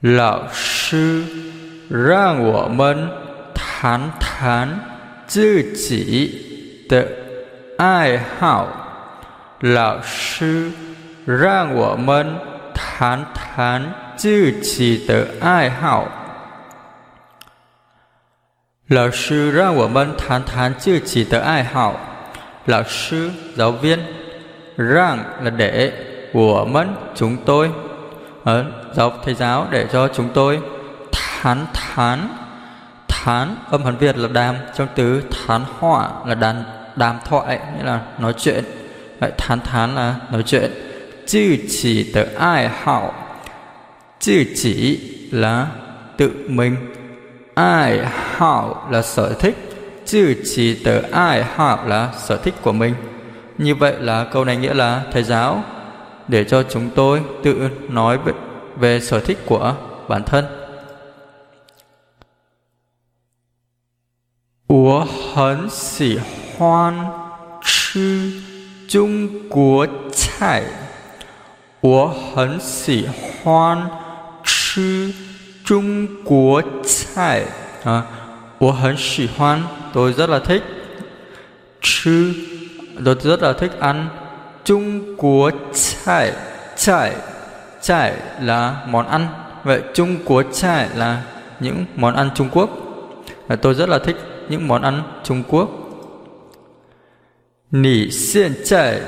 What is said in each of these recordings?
老师让我们谈谈自己的爱好。老师让我们谈谈自己的爱好。老师让我们谈谈自己的爱好。老师 giáo viên rang là để của mình chúng tôi ở giáo thầy giáo để cho chúng tôi thán thán thán âm hán việt là đàm, trong từ thán họa là đàn, đàm thoại, nghĩa là nói chuyện. Vậy thán thán là nói chuyện. Chữ chỉ tự ai hảo? Chữ chỉ là tự mình. Ai hảo là sở thích? Chữ chỉ tự ai hảo là sở thích của mình? Như vậy là câu này nghĩa là thầy giáo để cho chúng tôi tự nói về, về sở thích của bản thân 我很喜欢吃中国菜。我很喜欢吃中国菜啊！我很喜欢 tôi rất là thích 吃 tôi rất là thích ăn Trung của chạy chạy chạy là món ăn. Vậy Trung của chạy là những món ăn Trung Quốc. Và tôi rất là thích những món ăn Trung Quốc. Nì hiện tại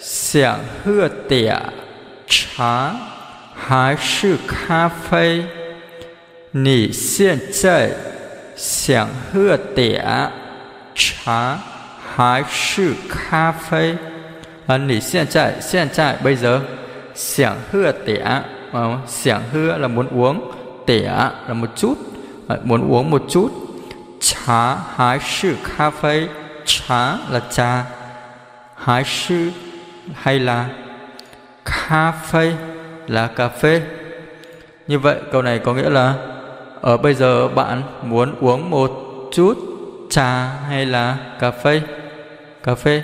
xiang hơ tỉa trà hay sư cà phê. Nì hiện tại xiang hơ tỉa trà hay sư cà phê. Hân nỉ xiên chạy, xiên chạy bây giờ. Xiảng hưa tỉa, xiảng hưa là muốn uống, tỉa là một chút, muốn uống một chút. trà hái sư cà phê, trà là trà, hái sư hay là cà phê là cà phê. Như vậy câu này có nghĩa là ở bây giờ bạn muốn uống một chút trà hay là cà phê? Cà phê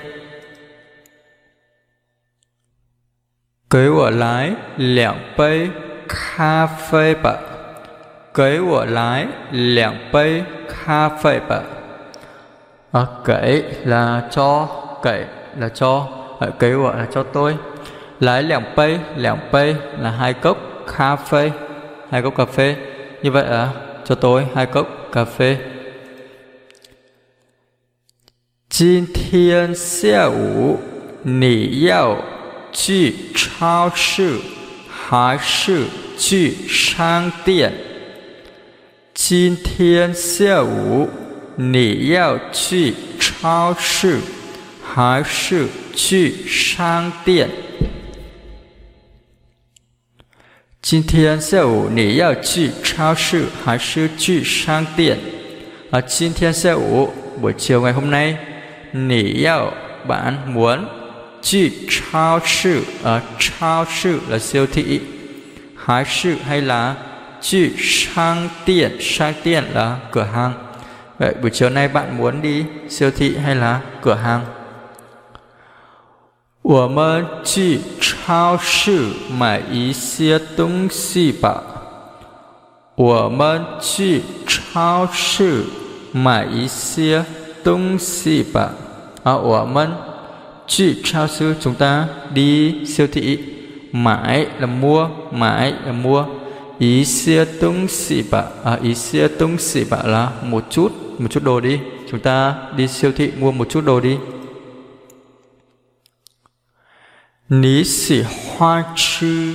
给我来两杯咖啡吧。给我来两杯咖啡吧。À, kể là cho kể là cho à, kể gọi là cho tôi lái lẻng pay lẻng pay là hai cốc cà phê hai cốc cà phê như vậy là cho tôi hai cốc cà phê 今天下午你要 去超市还是去商店？今天下午你要去超市还是去商店？今天下午你要去超市还是去商店啊今天下午 buổi chiều ngày hôm nay 你要 bạn muốn Chi chao sư ở chao sư là siêu thị Hái sư hay là Chi sang tiện Sang tiện là cửa hàng Vậy buổi chiều nay bạn muốn đi siêu thị hay là cửa hàng 我们去超市买一些东西吧。我们去超市买一些东西吧。啊，我们 Chị trao sư chúng ta đi siêu thị. Mãi là mua, mãi là mua. Ý xe tung xị bạ À ý xe tung xị bạ là một chút Một chút đồ đi. Chúng ta đi siêu thị mua một chút đồ đi. Ní xỉ hoa chư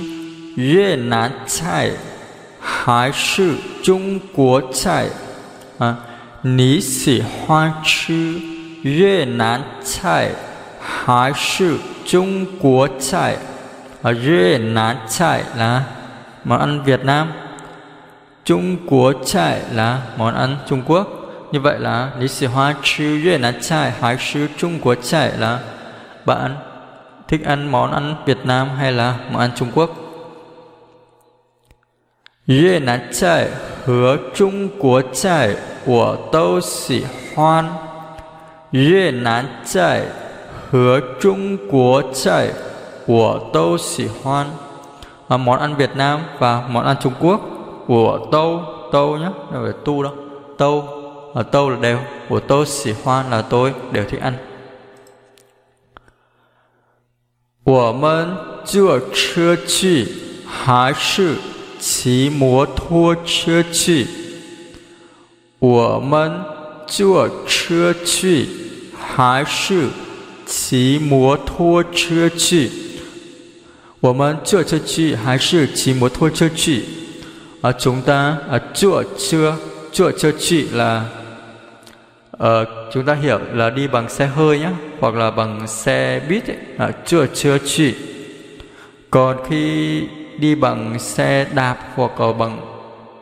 Việt Nam chai Hái sư Trung Quốc chai à, Ní hoa chư Việt Nam chai 还是中国菜ở Việt Nam chai là món ăn Việt Nam Trung Quốc chai là món ăn Trung Quốc như vậy là Lý sĩ hoa chư Việt Nam chai hay sư Trung Quốc chai là bạn thích ăn món ăn Việt Nam hay là món ăn Trung Quốc Việt Nam chai 和中国菜我都喜欢。越南菜 和中国菜我都喜欢 à, món ăn Việt Nam và món ăn Trung Quốc của tôi tôi nhé đâu phải tu đâu tôi ở tôi là đều của tôi xỉ hoan là tôi đều thích ăn 我们坐车去还是骑摩托车去？我们坐车去还是 骑摩托车去？我们坐车去还是骑摩托车去？À, chúng ta à, 坐车坐车去 là uh, chúng ta hiểu là đi bằng xe hơi nhé hoặc là bằng xe buýt ấy, à, chưa chưa chi còn khi đi bằng xe đạp hoặc là bằng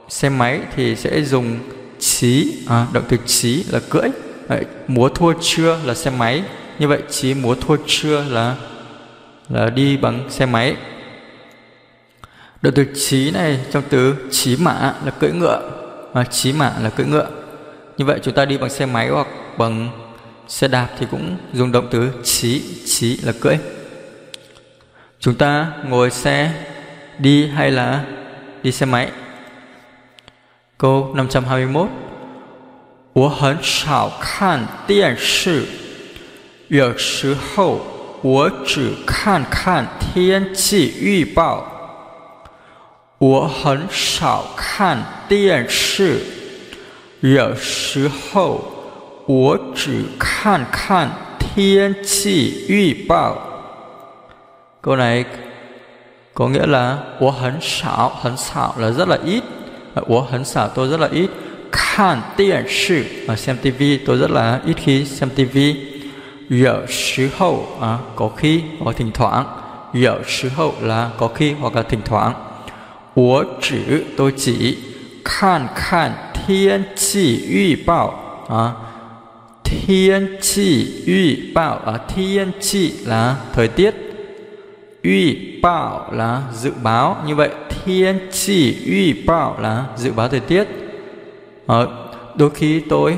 xe máy thì sẽ dùng chí à, động từ chí là cưỡi à, múa thua chưa là xe máy như vậy chí múa thua chưa là là đi bằng xe máy động từ chí này trong từ chí mã là cưỡi ngựa à, chí mã là cưỡi ngựa như vậy chúng ta đi bằng xe máy hoặc bằng xe đạp thì cũng dùng động từ chí chí là cưỡi chúng ta ngồi xe đi hay là đi xe máy câu 521我很少看电视， 有时候我只看看天气预报。我很少看电视，有时候我只看看天气预报。Câu này có nghĩa là 我很少很少 là rất là ít 我很少 tôi rất là ít 看电视 à, xem tivi tôi rất là ít khi xem tivi 有时候 à, có khi hoặc thỉnh thoảng 有时候 là có khi hoặc là thỉnh thoảng 我只 tôi chỉ 看看天气预报 à, thiên chi uy bảo ở thiên chi là thời tiết uy bảo là dự báo như vậy thiên chi uy bảo là dự báo thời tiết ở đôi khi tôi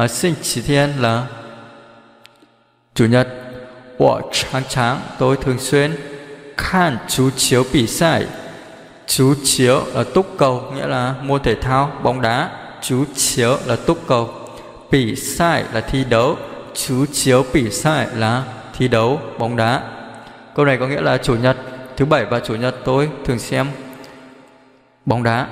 ở sinh chỉ thiên là Chủ nhật, tôi thường xuyên khan chú chiếu bỉ sai. Chú chiếu là túc cầu, nghĩa là mua thể thao, bóng đá. Chú chiếu là túc cầu. Bỉ sai là thi đấu. Chú chiếu bỉ sai là thi đấu, bóng đá. Câu này có nghĩa là chủ nhật, thứ bảy và chủ nhật tôi thường xem bóng đá.